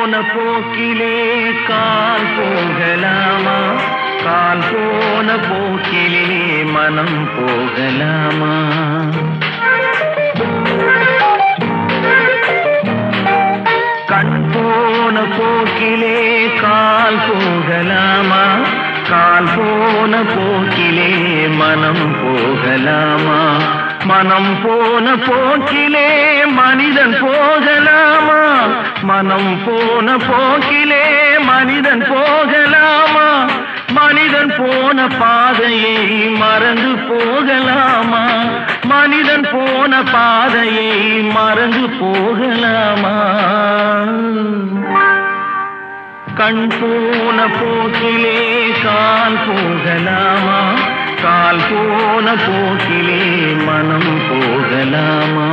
போன போக்கிலே கால் போகலாமா? கால் போன போக்கிலே மனம் போகலாமா? கண் போன போக்கிலே கால் போகலாமா? கால் போன போக்கிலே மனம் போகலாமா? மனம் போன போக்கிலே மனிதன் போகலாமா? மனம் போன போக்கிலே மனிதன் போகலாமா? மனிதன் போன பாதையை மறந்து போகலாமா? மனிதன் போன பாதையை மறந்து போகலாமா? கண் போன போக்கிலே கால் போகலாமா? கால் போன போக்கிலே மனம் போகலாமா?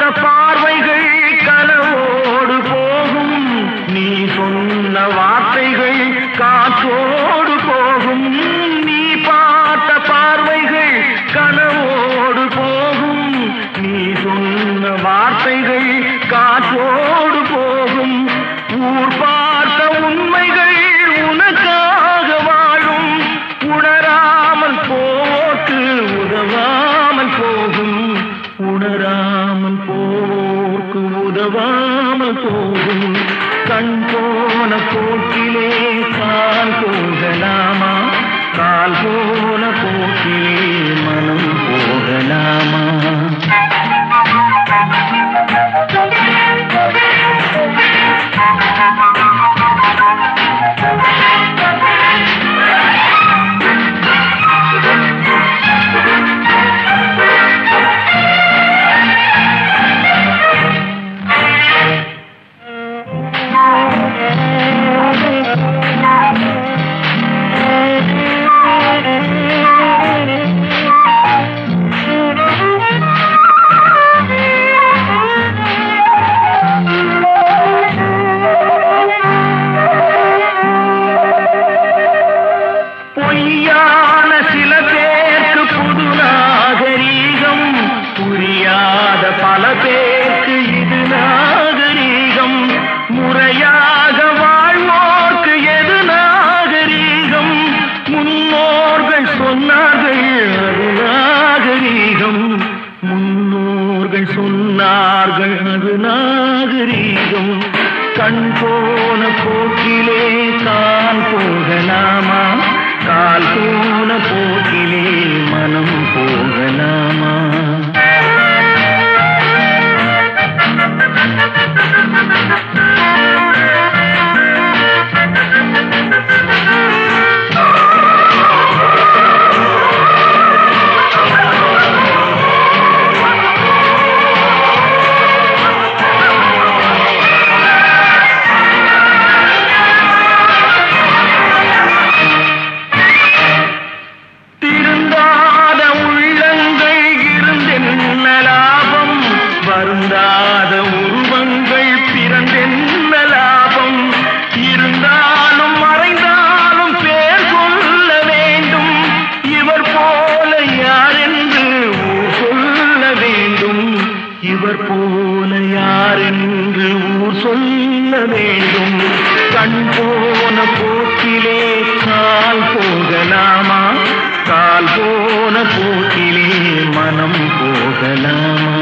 not a far உதவாமல் போகும் கண் போன போக்கிலே கால் போகலாமா? கால் போன போக்கிலே மனம் போகலாமா கண் போன போக்கிலே கால் போகலாமா கால் போன போக்கிலே மனம் போகலாமா சொல்ல வேண்டும். கண் போன போக்கிலே கால் போகலாமா? கால் போன போக்கிலே மனம் போகலாமா?